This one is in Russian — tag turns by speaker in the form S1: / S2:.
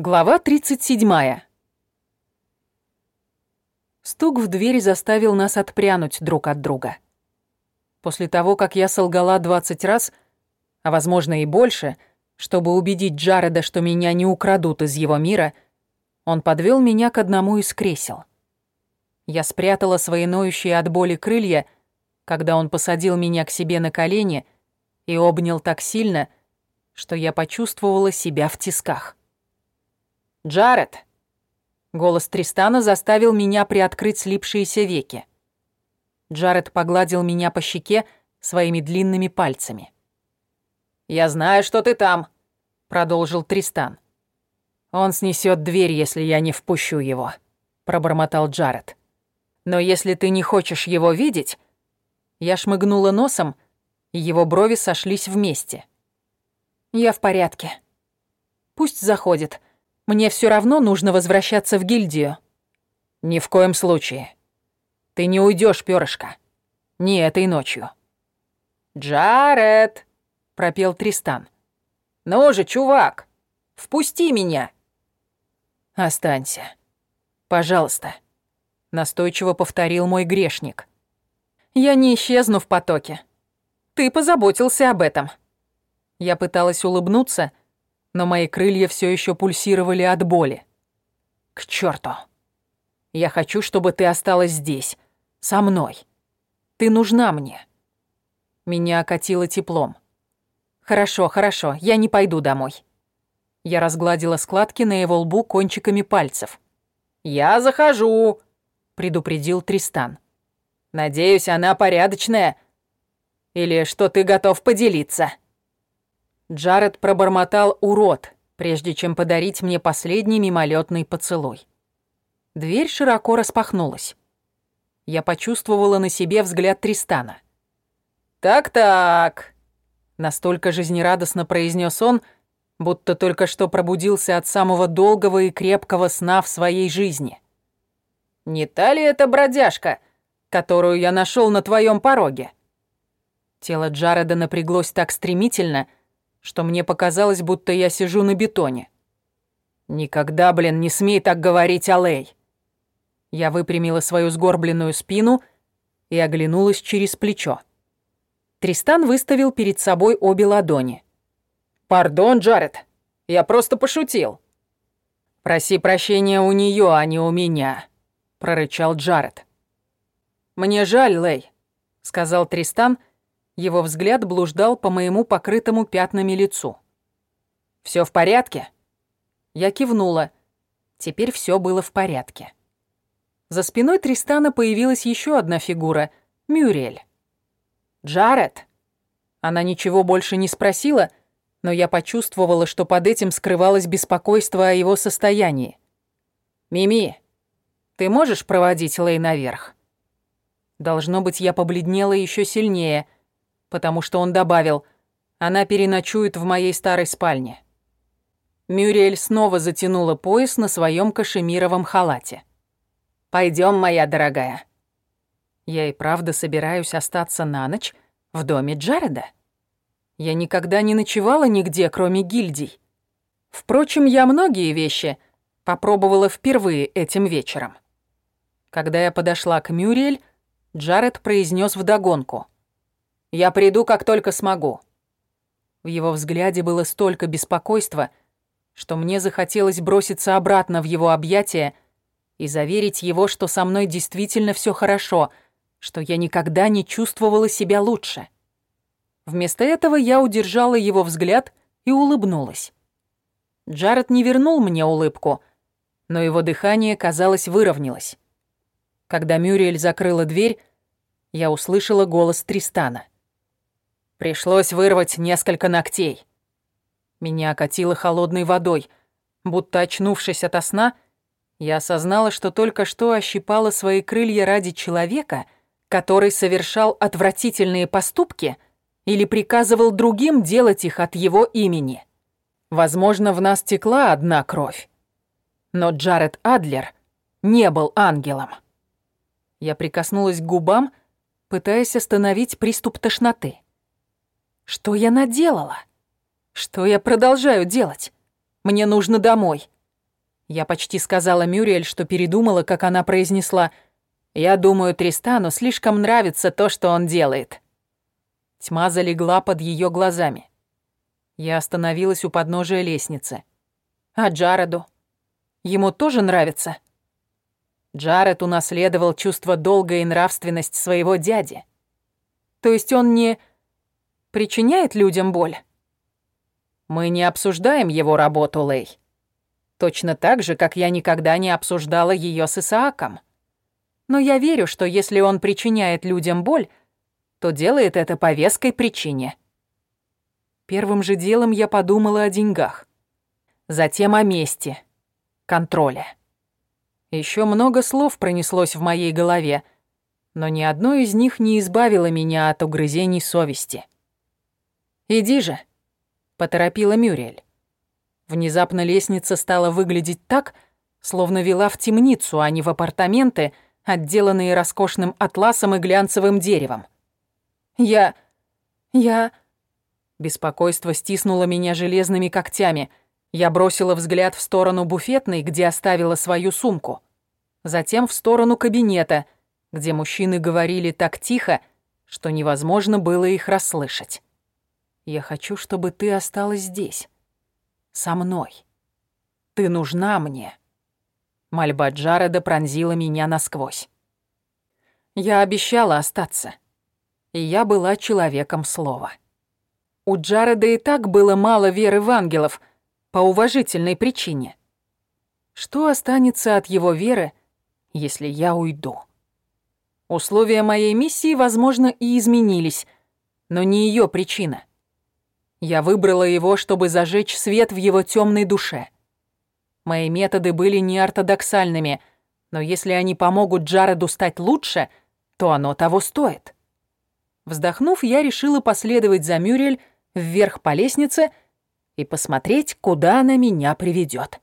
S1: Глава 37. Стук в дверь заставил нас отпрянуть друг от друга. После того, как я солгала 20 раз, а возможно и больше, чтобы убедить Джареда, что меня не украдут из его мира, он подвел меня к одному из кресел. Я спрятала свои ноющие от боли крылья, когда он посадил меня к себе на колени и обнял так сильно, что я почувствовала себя в тисках. «Джаред!» Голос Тристана заставил меня приоткрыть слипшиеся веки. Джаред погладил меня по щеке своими длинными пальцами. «Я знаю, что ты там», — продолжил Тристан. «Он снесет дверь, если я не впущу его», — пробормотал Джаред. «Но если ты не хочешь его видеть...» Я шмыгнула носом, и его брови сошлись вместе. «Я в порядке. Пусть заходит», мне все равно нужно возвращаться в гильдию. Ни в коем случае. Ты не уйдешь, перышко. Не этой ночью. Джаред, пропел Тристан. Ну же, чувак, впусти меня. Останься. Пожалуйста. Настойчиво повторил мой грешник. Я не исчезну в потоке. Ты позаботился об этом. Я пыталась улыбнуться, но мои крылья все еще пульсировали от боли. К черту! Я хочу, чтобы ты осталась здесь, со мной. Ты нужна мне. Меня окатило теплом. Хорошо, хорошо, я не пойду домой. Я разгладила складки на его лбу кончиками пальцев. «Я захожу», — предупредил Тристан. «Надеюсь, она порядочная. Или что ты готов поделиться?» Джаред пробормотал «урод», прежде чем подарить мне последний мимолетный поцелуй. Дверь широко распахнулась. Я почувствовала на себе взгляд Тристана. «Так-так», — настолько жизнерадостно произнес он, будто только что пробудился от самого долгого и крепкого сна в своей жизни. «Не та ли это бродяжка, которую я нашел на твоем пороге?» Тело Джареда напряглось так стремительно, что мне показалось, будто я сижу на бетоне. «Никогда, блин, не смей так говорить, Алэй!» Я выпрямила свою сгорбленную спину и оглянулась через плечо. Тристан выставил перед собой обе ладони. «Пардон, Джаред, я просто пошутил». «Проси прощения у нее, а не у меня», — прорычал Джаред. «Мне жаль, Лэй», — сказал Тристан, его взгляд блуждал по моему покрытому пятнами лицу. Все в порядке?» Я кивнула. Теперь все было в порядке. За спиной Тристана появилась еще одна фигура — Мюрель. «Джаред?» Она ничего больше не спросила, но я почувствовала, что под этим скрывалось беспокойство о его состоянии. «Мими, ты можешь проводить Лей наверх?» Должно быть, я побледнела еще сильнее — потому что он добавил «Она переночует в моей старой спальне». Мюриэль снова затянула пояс на своем кашемировом халате. Пойдем, моя дорогая». Я и правда собираюсь остаться на ночь в доме Джареда. Я никогда не ночевала нигде, кроме гильдий. Впрочем, я многие вещи попробовала впервые этим вечером. Когда я подошла к Мюриэль, Джаред произнес вдогонку — я приду, как только смогу». В его взгляде было столько беспокойства, что мне захотелось броситься обратно в его объятия и заверить его, что со мной действительно все хорошо, что я никогда не чувствовала себя лучше. Вместо этого я удержала его взгляд и улыбнулась. Джаред не вернул мне улыбку, но его дыхание, казалось, выровнялось. Когда Мюриэль закрыла дверь, я услышала голос Тристана — Пришлось вырвать несколько ногтей. Меня окатило холодной водой. Будто очнувшись ото сна, я осознала, что только что ощипала свои крылья ради человека, который совершал отвратительные поступки или приказывал другим делать их от его имени. Возможно, в нас текла одна кровь. Но Джаред Адлер не был ангелом. Я прикоснулась к губам, пытаясь остановить приступ тошноты. Что я наделала? Что я продолжаю делать? Мне нужно домой. Я почти сказала Мюриэль, что передумала, как она произнесла «Я думаю, Тристану слишком нравится то, что он делает». Тьма залегла под ее глазами. Я остановилась у подножия лестницы. А Джареду? Ему тоже нравится? Джаред унаследовал чувство долга и нравственность своего дяди. То есть он не причиняет людям боль? Мы не обсуждаем его работу, Лей. Точно так же, как я никогда не обсуждала ее с Исааком. Но я верю, что если он причиняет людям боль, то делает это по веской причине. Первым же делом я подумала о деньгах. Затем о месте, контроле. Еще много слов пронеслось в моей голове, но ни одно из них не избавило меня от угрызений совести. «Иди же», — поторопила Мюрель. Внезапно лестница стала выглядеть так, словно вела в темницу, а не в апартаменты, отделанные роскошным атласом и глянцевым деревом. «Я... я...» Беспокойство стиснуло меня железными когтями — я бросила взгляд в сторону буфетной, где оставила свою сумку. Затем в сторону кабинета, где мужчины говорили так тихо, что невозможно было их расслышать. «Я хочу, чтобы ты осталась здесь. Со мной. Ты нужна мне». Мольба Джареда пронзила меня насквозь. Я обещала остаться. И я была человеком слова. У Джареда и так было мало веры в ангелов, по уважительной причине. Что останется от его веры, если я уйду? Условия моей миссии, возможно, и изменились, но не ее причина. Я выбрала его, чтобы зажечь свет в его темной душе. Мои методы были неортодоксальными, но если они помогут Джареду стать лучше, то оно того стоит. Вздохнув, я решила последовать за Мюрель вверх по лестнице и посмотреть, куда она меня приведет.